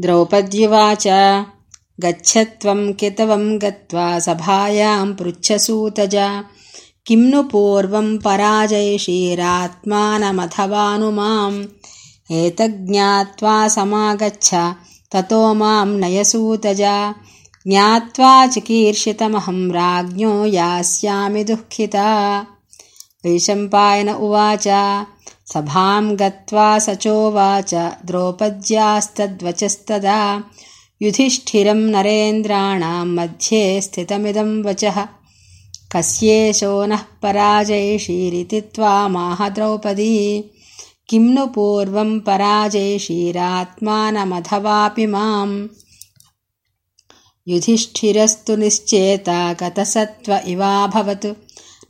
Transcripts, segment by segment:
द्रौपद्युवाच गच्छत्वं कितवं गत्वा सभायां पृच्छसूतज। किं नु पूर्वं पराजयशीरात्मानमथवानु माम् एतज्ज्ञात्वा समागच्छ ततो मां नयसूतज। ज्ञात्वा चिकीर्षितमहं राज्ञो यास्यामि दुःखिता। वैशम्पायन उवाच सभां गत्वा स चोवाच द्रौपद्यास्तद्वचस्तदा युधिष्ठिरं नरेन्द्राणां मध्ये स्थितमिदं वचः। कस्येशो नः पराजयशीरिति त्वामाह द्रौपदी। किं नु पूर्वं पराजयशीरात्मानमथवापि माम्। युधिष्ठिरस्तु निश्चेता गतसत्त्व इवाभवत्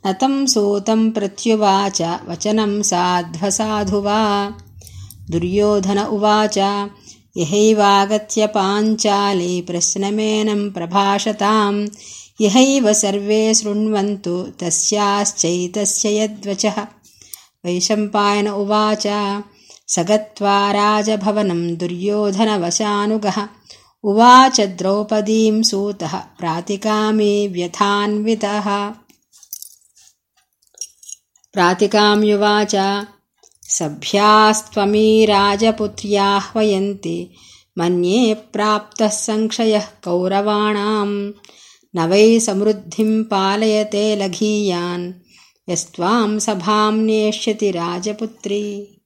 न तं सूतं प्रत्युवाच वचनं साध्वसाधु वा दुर्योधन उवाच यहैवागत्य पाञ्चाली प्रश्नमेनं प्रभाषताम्। यहैव सर्वे शृण्वन्तु तस्याश्चैतस्य यद्वचः। वैशम्पायन उवाच स गत्वा राजभवनं दुर्योधनवशानुगः। उवाच द्रौपदीं सूतः प्रातिकामी व्यथान्वितः प्रातिकाम्युवाच सभ्यास्त्वमी राजपुत्र्याह्वयन्ति मन्ये प्राप्तः संक्षयः कौरवाणाम्। न वै समृद्धिं पालयते लघीयान्। यस्त्वां सभां नेष्यति राजपुत्री